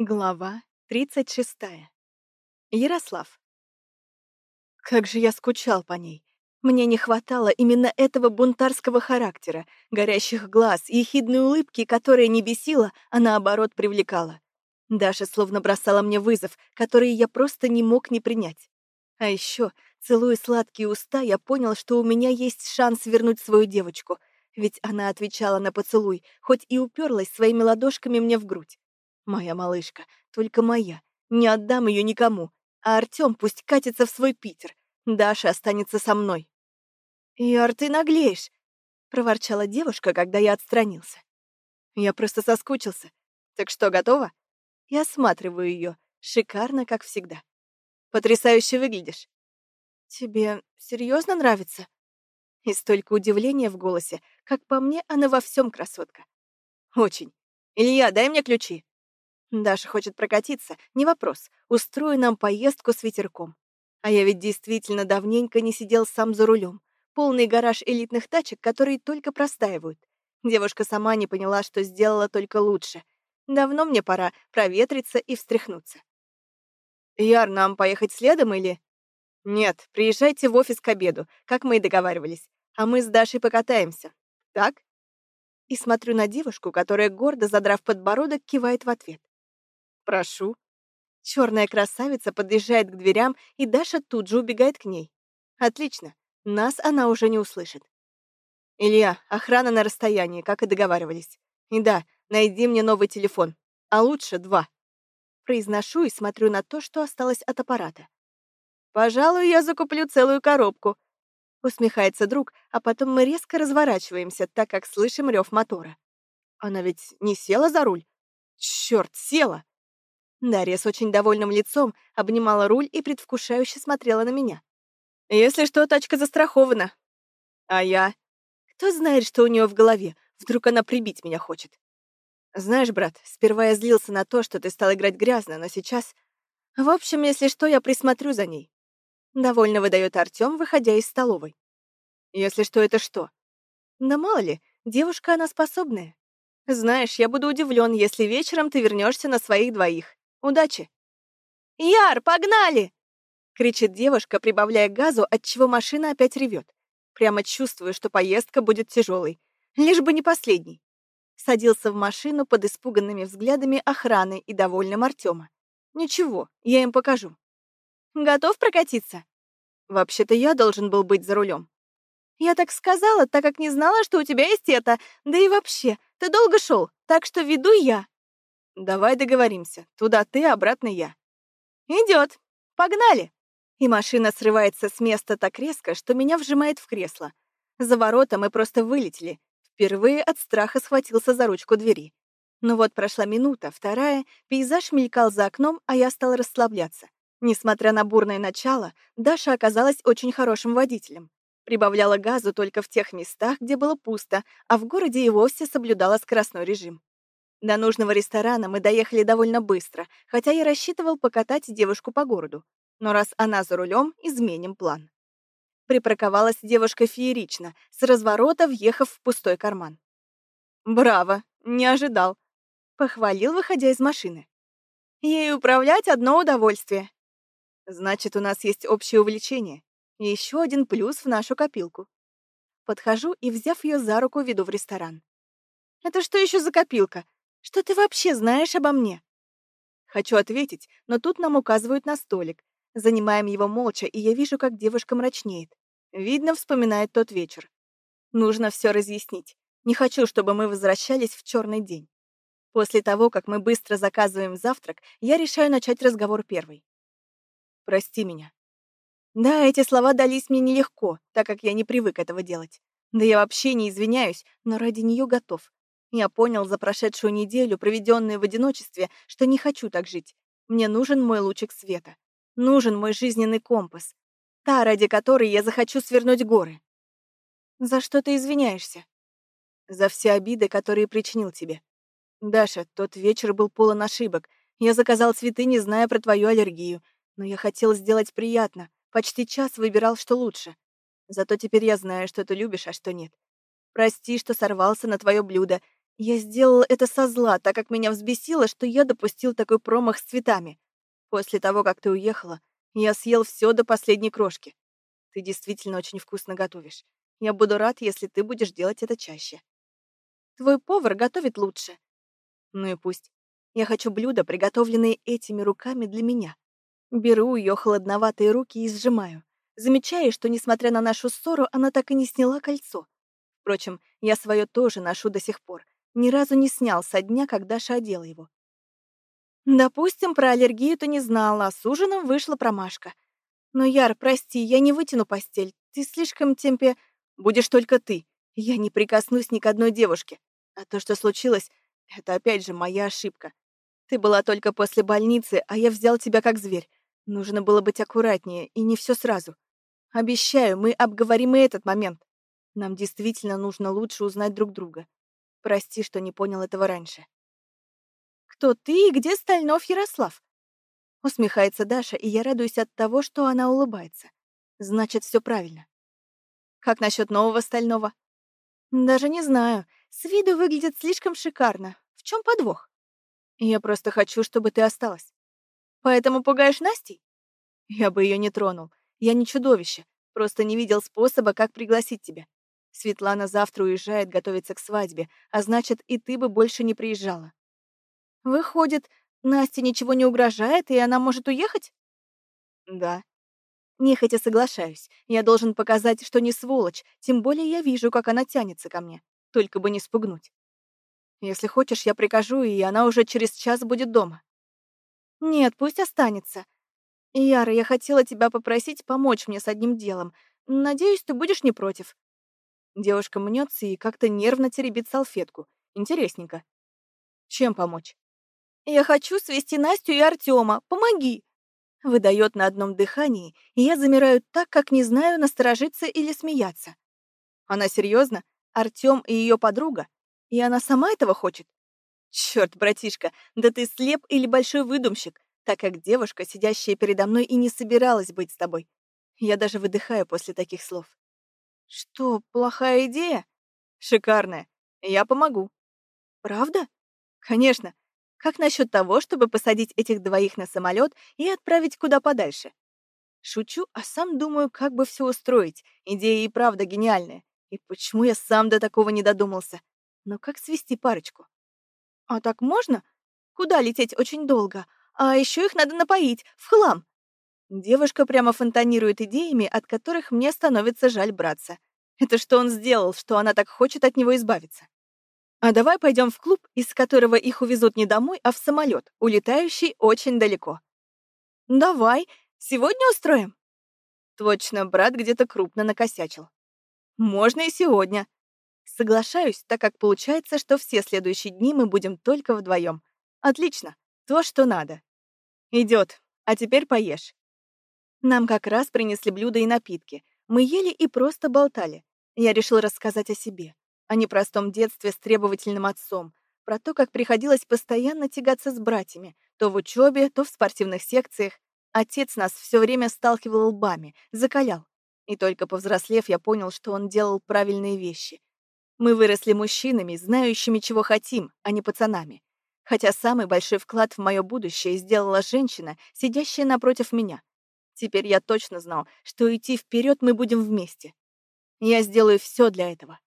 Глава 36. Ярослав. Как же я скучал по ней. Мне не хватало именно этого бунтарского характера, горящих глаз и ехидной улыбки, которая не бесила, а наоборот привлекала. Даша словно бросала мне вызов, который я просто не мог не принять. А еще, целуя сладкие уста, я понял, что у меня есть шанс вернуть свою девочку, ведь она отвечала на поцелуй, хоть и уперлась своими ладошками мне в грудь. Моя малышка, только моя. Не отдам ее никому. А Артем пусть катится в свой Питер. Даша останется со мной. «Яр, ты наглеешь!» — проворчала девушка, когда я отстранился. Я просто соскучился. Так что, готова? Я осматриваю ее. Шикарно, как всегда. Потрясающе выглядишь. Тебе серьезно нравится? И столько удивления в голосе, как по мне, она во всем красотка. Очень. Илья, дай мне ключи. Даша хочет прокатиться, не вопрос. Устрою нам поездку с ветерком. А я ведь действительно давненько не сидел сам за рулем. Полный гараж элитных тачек, которые только простаивают. Девушка сама не поняла, что сделала только лучше. Давно мне пора проветриться и встряхнуться. «Яр, нам поехать следом или...» «Нет, приезжайте в офис к обеду, как мы и договаривались. А мы с Дашей покатаемся. Так?» И смотрю на девушку, которая, гордо задрав подбородок, кивает в ответ. «Прошу». Черная красавица подъезжает к дверям, и Даша тут же убегает к ней. Отлично, нас она уже не услышит. Илья, охрана на расстоянии, как и договаривались. И да, найди мне новый телефон, а лучше два. Произношу и смотрю на то, что осталось от аппарата. Пожалуй, я закуплю целую коробку. Усмехается друг, а потом мы резко разворачиваемся, так как слышим рев мотора. Она ведь не села за руль? Черт, села! Дарья с очень довольным лицом обнимала руль и предвкушающе смотрела на меня. «Если что, тачка застрахована». «А я?» «Кто знает, что у нее в голове? Вдруг она прибить меня хочет?» «Знаешь, брат, сперва я злился на то, что ты стал играть грязно, но сейчас...» «В общем, если что, я присмотрю за ней». Довольно выдает Артем, выходя из столовой. «Если что, это что?» «Да мало ли, девушка она способная. Знаешь, я буду удивлен, если вечером ты вернешься на своих двоих. Удачи!» «Яр, погнали!» — кричит девушка, прибавляя газу, отчего машина опять ревет. Прямо чувствую, что поездка будет тяжелой. Лишь бы не последней. Садился в машину под испуганными взглядами охраны и довольным Артема. Ничего, я им покажу. Готов прокатиться? Вообще-то я должен был быть за рулем. Я так сказала, так как не знала, что у тебя есть это. Да и вообще, ты долго шел, так что веду я. Давай договоримся. Туда ты, обратно я. Идет. Погнали. И машина срывается с места так резко, что меня вжимает в кресло. За ворота мы просто вылетели. Впервые от страха схватился за ручку двери. Но вот прошла минута, вторая, пейзаж мелькал за окном, а я стала расслабляться. Несмотря на бурное начало, Даша оказалась очень хорошим водителем. Прибавляла газу только в тех местах, где было пусто, а в городе и вовсе соблюдала скоростной режим. До нужного ресторана мы доехали довольно быстро, хотя я рассчитывал покатать девушку по городу. Но раз она за рулем, изменим план. Припарковалась девушка феерично, с разворота въехав в пустой карман. «Браво! Не ожидал!» — похвалил, выходя из машины. «Ей управлять одно удовольствие!» «Значит, у нас есть общее увлечение. Еще один плюс в нашу копилку». Подхожу и, взяв ее за руку, веду в ресторан. «Это что еще за копилка? Что ты вообще знаешь обо мне?» Хочу ответить, но тут нам указывают на столик. Занимаем его молча, и я вижу, как девушка мрачнеет. Видно, вспоминает тот вечер. Нужно все разъяснить. Не хочу, чтобы мы возвращались в черный день. После того, как мы быстро заказываем завтрак, я решаю начать разговор первой. «Прости меня». Да, эти слова дались мне нелегко, так как я не привык этого делать. Да я вообще не извиняюсь, но ради нее готов. Я понял за прошедшую неделю, проведенную в одиночестве, что не хочу так жить. Мне нужен мой лучик света. Нужен мой жизненный компас. Та, ради которой я захочу свернуть горы. За что ты извиняешься? За все обиды, которые причинил тебе. Даша, тот вечер был полон ошибок. Я заказал цветы, не зная про твою аллергию. Но я хотел сделать приятно. Почти час выбирал, что лучше. Зато теперь я знаю, что ты любишь, а что нет. Прости, что сорвался на твое блюдо, Я сделала это со зла, так как меня взбесило, что я допустил такой промах с цветами. После того, как ты уехала, я съел все до последней крошки. Ты действительно очень вкусно готовишь. Я буду рад, если ты будешь делать это чаще. Твой повар готовит лучше. Ну и пусть. Я хочу блюда, приготовленные этими руками для меня. Беру ее холодноватые руки и сжимаю. Замечаю, что, несмотря на нашу ссору, она так и не сняла кольцо. Впрочем, я свое тоже ношу до сих пор. Ни разу не снял со дня, как Даша одела его. Допустим, про аллергию ты не знала, а с ужином вышла промашка. Но, Яр, прости, я не вытяну постель. Ты слишком темпе... Будешь только ты. Я не прикоснусь ни к одной девушке. А то, что случилось, это опять же моя ошибка. Ты была только после больницы, а я взял тебя как зверь. Нужно было быть аккуратнее, и не все сразу. Обещаю, мы обговорим и этот момент. Нам действительно нужно лучше узнать друг друга. Прости, что не понял этого раньше. Кто ты и где Стальнов Ярослав? Усмехается Даша, и я радуюсь от того, что она улыбается. Значит, все правильно. Как насчет нового Стального? Даже не знаю. С виду выглядит слишком шикарно. В чем подвох? Я просто хочу, чтобы ты осталась. Поэтому пугаешь Настей? Я бы ее не тронул. Я не чудовище. Просто не видел способа, как пригласить тебя. Светлана завтра уезжает готовиться к свадьбе, а значит, и ты бы больше не приезжала. Выходит, Насте ничего не угрожает, и она может уехать? Да. Нехотя соглашаюсь. Я должен показать, что не сволочь, тем более я вижу, как она тянется ко мне. Только бы не спугнуть. Если хочешь, я прикажу, и она уже через час будет дома. Нет, пусть останется. Яра, я хотела тебя попросить помочь мне с одним делом. Надеюсь, ты будешь не против. Девушка мнется и как-то нервно теребит салфетку. Интересненько. Чем помочь? Я хочу свести Настю и Артема. Помоги. Выдает на одном дыхании, и я замираю так, как не знаю, насторожиться или смеяться. Она серьезно? Артем и ее подруга? И она сама этого хочет? Черт, братишка, да ты слеп или большой выдумщик, так как девушка, сидящая передо мной, и не собиралась быть с тобой. Я даже выдыхаю после таких слов. Что, плохая идея? Шикарная. Я помогу. Правда? Конечно. Как насчет того, чтобы посадить этих двоих на самолет и отправить куда подальше? Шучу, а сам думаю, как бы все устроить. Идея и правда гениальная. И почему я сам до такого не додумался? Но как свести парочку? А так можно? Куда лететь очень долго? А еще их надо напоить, в хлам. Девушка прямо фонтанирует идеями, от которых мне становится жаль браться. Это что он сделал, что она так хочет от него избавиться? А давай пойдем в клуб, из которого их увезут не домой, а в самолет, улетающий очень далеко. Давай, сегодня устроим? Точно, брат где-то крупно накосячил. Можно и сегодня. Соглашаюсь, так как получается, что все следующие дни мы будем только вдвоем. Отлично, то, что надо. Идет, а теперь поешь. Нам как раз принесли блюда и напитки. Мы ели и просто болтали. Я решил рассказать о себе, о непростом детстве с требовательным отцом, про то, как приходилось постоянно тягаться с братьями, то в учебе, то в спортивных секциях. Отец нас все время сталкивал лбами, закалял. И только повзрослев, я понял, что он делал правильные вещи. Мы выросли мужчинами, знающими, чего хотим, а не пацанами. Хотя самый большой вклад в мое будущее сделала женщина, сидящая напротив меня. Теперь я точно знал, что идти вперед мы будем вместе. Я сделаю все для этого.